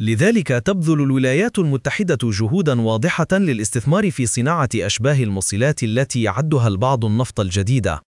لذلك تبذل الولايات المتحدة جهودا واضحة للاستثمار في صناعة أشباه الموصلات التي يعدها البعض النفط الجديدة.